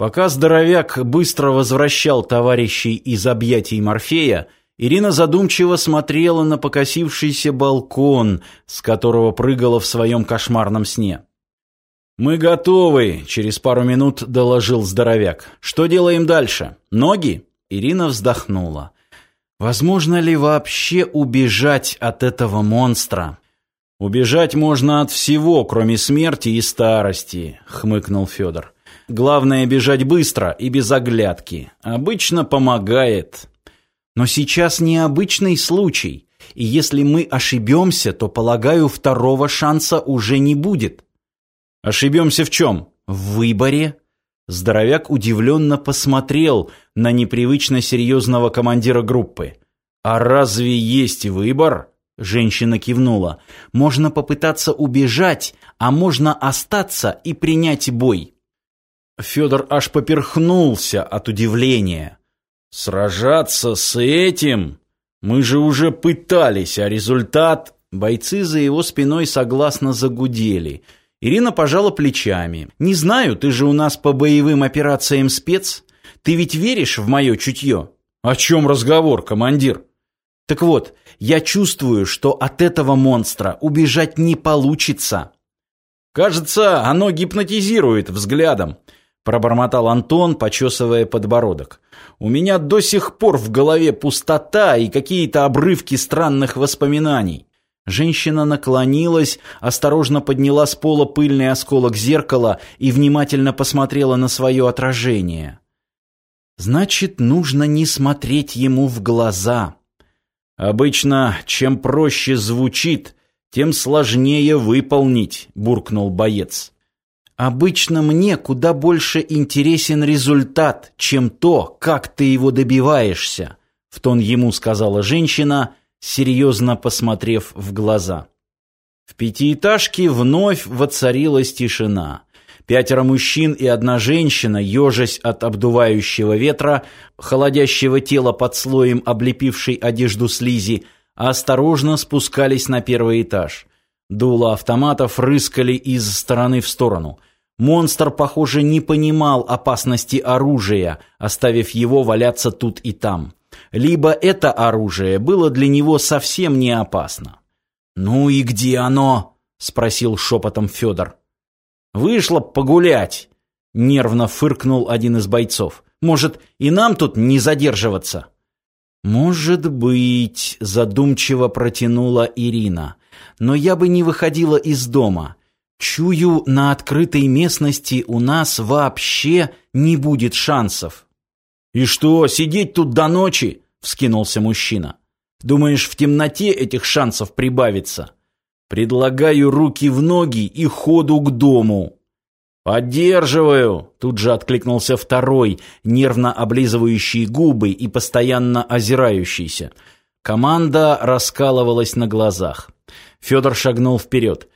Пока здоровяк быстро возвращал товарищей из объятий Морфея, Ирина задумчиво смотрела на покосившийся балкон, с которого прыгала в своем кошмарном сне. «Мы готовы», — через пару минут доложил здоровяк. «Что делаем дальше? Ноги?» Ирина вздохнула. «Возможно ли вообще убежать от этого монстра?» «Убежать можно от всего, кроме смерти и старости», — хмыкнул Федор. «Главное бежать быстро и без оглядки. Обычно помогает». Но сейчас необычный случай, и если мы ошибемся, то, полагаю, второго шанса уже не будет. Ошибемся в чем? В выборе? Здоровяк удивленно посмотрел на непривычно серьезного командира группы. «А разве есть выбор?» Женщина кивнула. «Можно попытаться убежать, а можно остаться и принять бой». Федор аж поперхнулся от удивления. Сражаться с этим? Мы же уже пытались, а результат... Бойцы за его спиной согласно загудели. Ирина пожала плечами. «Не знаю, ты же у нас по боевым операциям спец. Ты ведь веришь в мое чутье?» «О чем разговор, командир?» «Так вот, я чувствую, что от этого монстра убежать не получится». «Кажется, оно гипнотизирует взглядом пробормотал Антон, почесывая подбородок. У меня до сих пор в голове пустота и какие-то обрывки странных воспоминаний. Женщина наклонилась, осторожно подняла с пола пыльный осколок зеркала и внимательно посмотрела на свое отражение. Значит, нужно не смотреть ему в глаза. Обычно, чем проще звучит, тем сложнее выполнить, буркнул боец. Обычно мне куда больше интересен результат, чем то, как ты его добиваешься, в тон ему сказала женщина, серьезно посмотрев в глаза. В пятиэтажке вновь воцарилась тишина. Пятеро мужчин и одна женщина, ежась от обдувающего ветра, холодящего тела под слоем облепившей одежду слизи, осторожно спускались на первый этаж. Дула автоматов рыскали из стороны в сторону – Монстр, похоже, не понимал опасности оружия, оставив его валяться тут и там. Либо это оружие было для него совсем не опасно. «Ну и где оно?» — спросил шепотом Федор. «Вышло погулять», — нервно фыркнул один из бойцов. «Может, и нам тут не задерживаться?» «Может быть», — задумчиво протянула Ирина. «Но я бы не выходила из дома. Чую, на открытой местности у нас вообще не будет шансов. И что, сидеть тут до ночи? вскинулся мужчина. Думаешь, в темноте этих шансов прибавится? Предлагаю руки в ноги и ходу к дому. Поддерживаю, тут же откликнулся второй, нервно облизывающий губы и постоянно озирающийся. Команда раскалывалась на глазах. Федор шагнул вперед.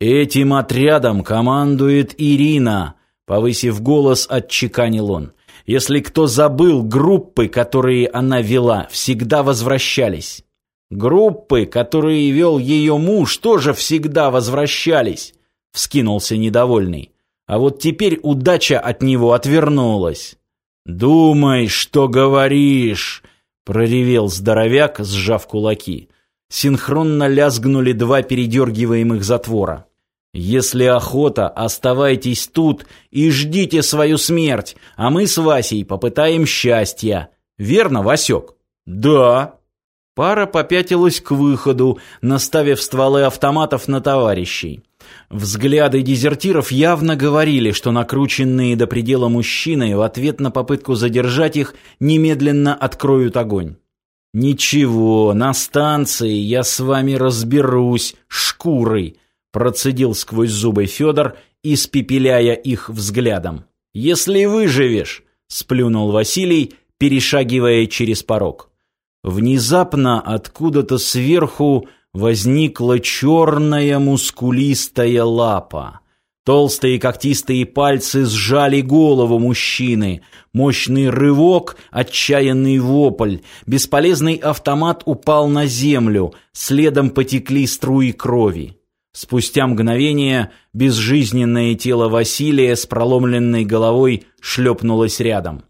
«Этим отрядом командует Ирина», — повысив голос, отчеканил он. «Если кто забыл, группы, которые она вела, всегда возвращались. Группы, которые вел ее муж, тоже всегда возвращались», — вскинулся недовольный. «А вот теперь удача от него отвернулась». «Думай, что говоришь», — проревел здоровяк, сжав кулаки. Синхронно лязгнули два передергиваемых затвора. Если охота, оставайтесь тут и ждите свою смерть, а мы с Васей попытаем счастья. Верно, Васек? Да. Пара попятилась к выходу, наставив стволы автоматов на товарищей. Взгляды дезертиров явно говорили, что накрученные до предела мужчины в ответ на попытку задержать их немедленно откроют огонь. «Ничего, на станции я с вами разберусь, шкурой», Процедил сквозь зубы Федор, испепеляя их взглядом. «Если выживешь!» — сплюнул Василий, перешагивая через порог. Внезапно откуда-то сверху возникла черная мускулистая лапа. Толстые когтистые пальцы сжали голову мужчины. Мощный рывок, отчаянный вопль. Бесполезный автомат упал на землю. Следом потекли струи крови. Спустя мгновение безжизненное тело Василия с проломленной головой шлепнулась рядом.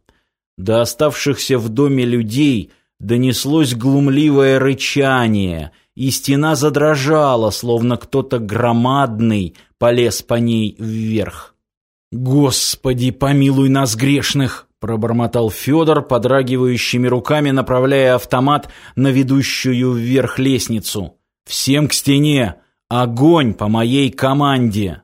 До оставшихся в доме людей донеслось глумливое рычание, и стена задрожала, словно кто-то громадный полез по ней вверх. «Господи, помилуй нас грешных!» — пробормотал Федор, подрагивающими руками направляя автомат на ведущую вверх лестницу. «Всем к стене! Огонь по моей команде!»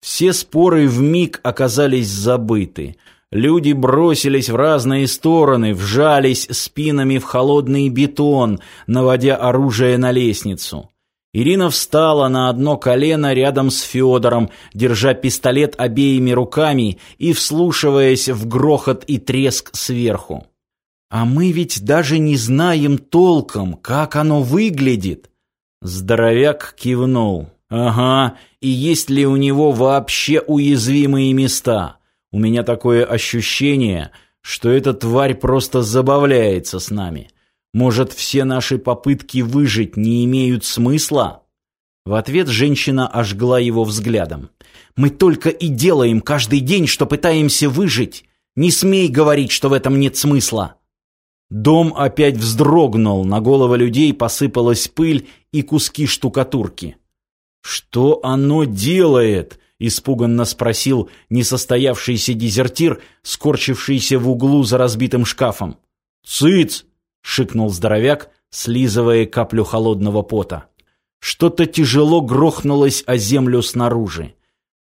Все споры в миг оказались забыты. Люди бросились в разные стороны, вжались спинами в холодный бетон, наводя оружие на лестницу. Ирина встала на одно колено рядом с Федором, держа пистолет обеими руками и вслушиваясь в грохот и треск сверху. «А мы ведь даже не знаем толком, как оно выглядит!» Здоровяк кивнул. «Ага, и есть ли у него вообще уязвимые места?» У меня такое ощущение, что эта тварь просто забавляется с нами. Может, все наши попытки выжить не имеют смысла? В ответ женщина ожгла его взглядом. Мы только и делаем каждый день, что пытаемся выжить. Не смей говорить, что в этом нет смысла. Дом опять вздрогнул, на головы людей посыпалась пыль и куски штукатурки. Что оно делает? испуганно спросил несостоявшийся дезертир, скорчившийся в углу за разбитым шкафом. «Цыц!» — шикнул здоровяк, слизывая каплю холодного пота. Что-то тяжело грохнулось о землю снаружи.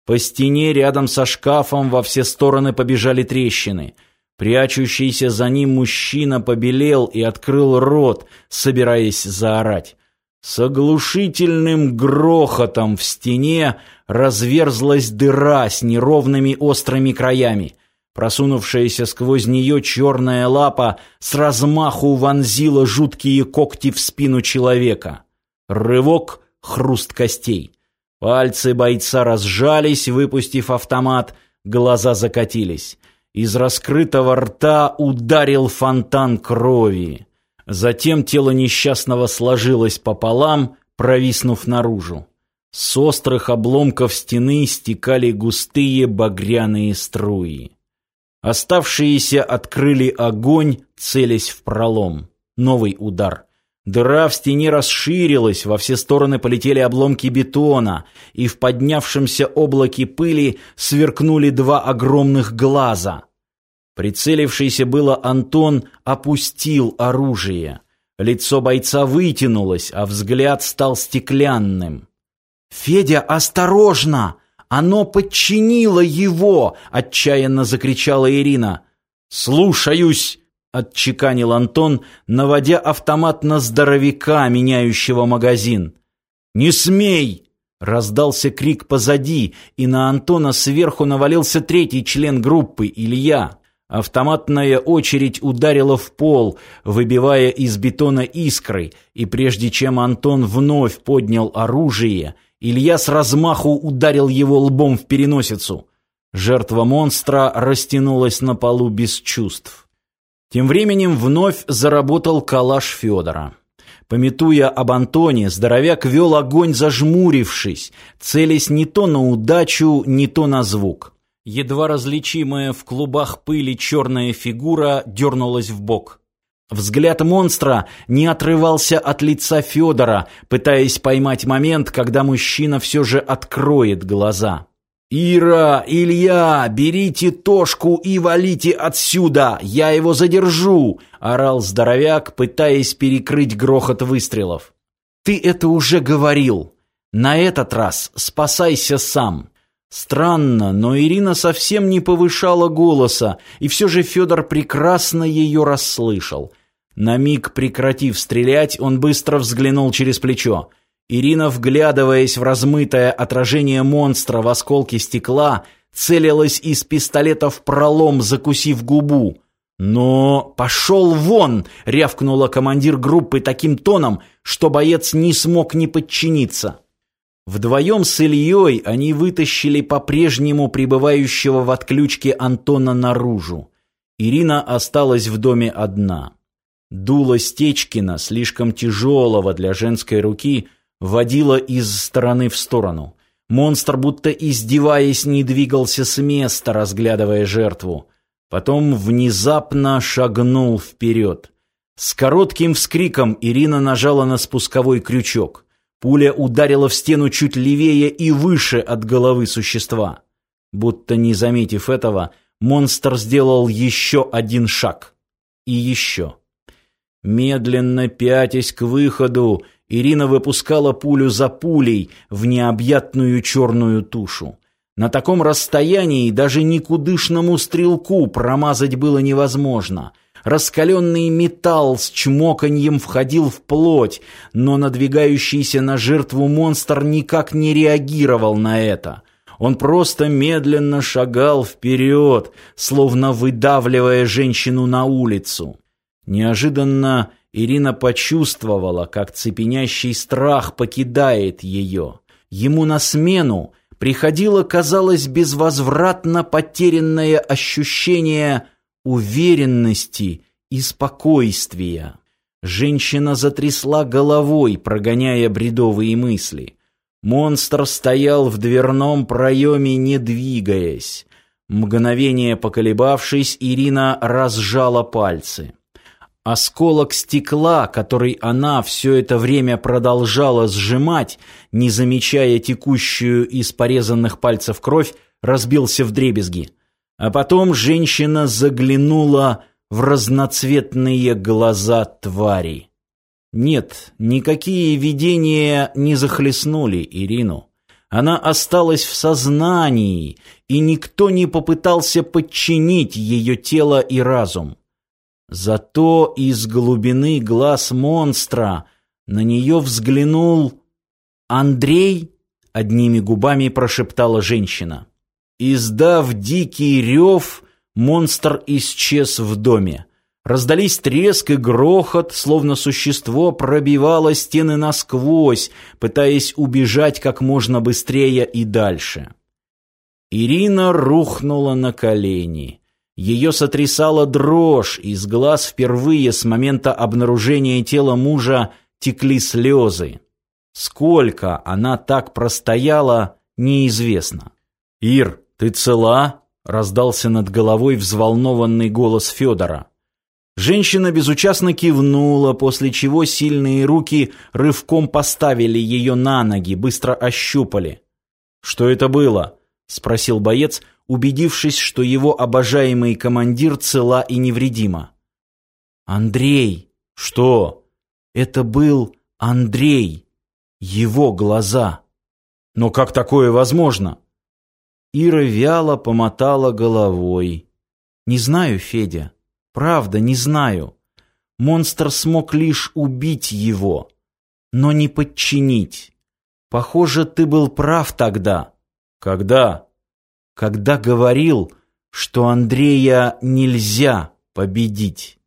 По стене рядом со шкафом во все стороны побежали трещины. Прячущийся за ним мужчина побелел и открыл рот, собираясь заорать. С оглушительным грохотом в стене разверзлась дыра с неровными острыми краями. Просунувшаяся сквозь нее черная лапа с размаху вонзила жуткие когти в спину человека. Рывок, хруст костей. Пальцы бойца разжались, выпустив автомат, глаза закатились. Из раскрытого рта ударил фонтан крови. Затем тело несчастного сложилось пополам, провиснув наружу. С острых обломков стены стекали густые багряные струи. Оставшиеся открыли огонь, целясь в пролом. Новый удар. Дыра в стене расширилась, во все стороны полетели обломки бетона, и в поднявшемся облаке пыли сверкнули два огромных глаза — Прицелившийся было Антон опустил оружие. Лицо бойца вытянулось, а взгляд стал стеклянным. «Федя, осторожно! Оно подчинило его!» — отчаянно закричала Ирина. «Слушаюсь!» — отчеканил Антон, наводя автомат на здоровяка, меняющего магазин. «Не смей!» — раздался крик позади, и на Антона сверху навалился третий член группы, Илья. Автоматная очередь ударила в пол, выбивая из бетона искры, и прежде чем Антон вновь поднял оружие, Илья с размаху ударил его лбом в переносицу. Жертва монстра растянулась на полу без чувств. Тем временем вновь заработал калаш Федора. Пометуя об Антоне, здоровяк вел огонь зажмурившись, целясь не то на удачу, не то на звук. Едва различимая в клубах пыли черная фигура дернулась в бок. Взгляд монстра не отрывался от лица Федора, пытаясь поймать момент, когда мужчина все же откроет глаза. «Ира, Илья, берите Тошку и валите отсюда! Я его задержу!» — орал здоровяк, пытаясь перекрыть грохот выстрелов. «Ты это уже говорил. На этот раз спасайся сам. Странно, но Ирина совсем не повышала голоса, и все же Федор прекрасно ее расслышал. На миг прекратив стрелять, он быстро взглянул через плечо. Ирина, вглядываясь в размытое отражение монстра в осколке стекла, целилась из пистолета в пролом, закусив губу. «Но пошел вон!» — рявкнула командир группы таким тоном, что боец не смог не подчиниться. Вдвоем с Ильей они вытащили по-прежнему пребывающего в отключке Антона наружу. Ирина осталась в доме одна. Дуло Стечкина, слишком тяжелого для женской руки, водила из стороны в сторону. Монстр, будто издеваясь, не двигался с места, разглядывая жертву. Потом внезапно шагнул вперед. С коротким вскриком Ирина нажала на спусковой крючок. Пуля ударила в стену чуть левее и выше от головы существа. Будто не заметив этого, монстр сделал еще один шаг. И еще. Медленно пятясь к выходу, Ирина выпускала пулю за пулей в необъятную черную тушу. На таком расстоянии даже никудышному стрелку промазать было невозможно. Раскаленный металл с чмоканьем входил в плоть, но надвигающийся на жертву монстр никак не реагировал на это. Он просто медленно шагал вперед, словно выдавливая женщину на улицу. Неожиданно Ирина почувствовала, как цепенящий страх покидает ее. Ему на смену приходило, казалось, безвозвратно потерянное ощущение уверенности и спокойствия. Женщина затрясла головой, прогоняя бредовые мысли. Монстр стоял в дверном проеме, не двигаясь. Мгновение поколебавшись, Ирина разжала пальцы. Осколок стекла, который она все это время продолжала сжимать, не замечая текущую из порезанных пальцев кровь, разбился в дребезги. А потом женщина заглянула в разноцветные глаза твари. Нет, никакие видения не захлестнули Ирину. Она осталась в сознании, и никто не попытался подчинить ее тело и разум. Зато из глубины глаз монстра на нее взглянул Андрей, одними губами прошептала женщина. Издав дикий рев, монстр исчез в доме. Раздались треск и грохот, словно существо пробивало стены насквозь, пытаясь убежать как можно быстрее и дальше. Ирина рухнула на колени. Ее сотрясала дрожь, из глаз впервые с момента обнаружения тела мужа текли слезы. Сколько она так простояла, неизвестно. «Ир, ты цела?» — раздался над головой взволнованный голос Федора. Женщина безучастно кивнула, после чего сильные руки рывком поставили ее на ноги, быстро ощупали. «Что это было?» — спросил боец, убедившись, что его обожаемый командир цела и невредима. «Андрей!» «Что?» «Это был Андрей!» «Его глаза!» «Но как такое возможно?» Ира вяло помотала головой. «Не знаю, Федя. Правда, не знаю. Монстр смог лишь убить его, но не подчинить. Похоже, ты был прав тогда». «Когда?» Когда говорил, что Андрея нельзя победить.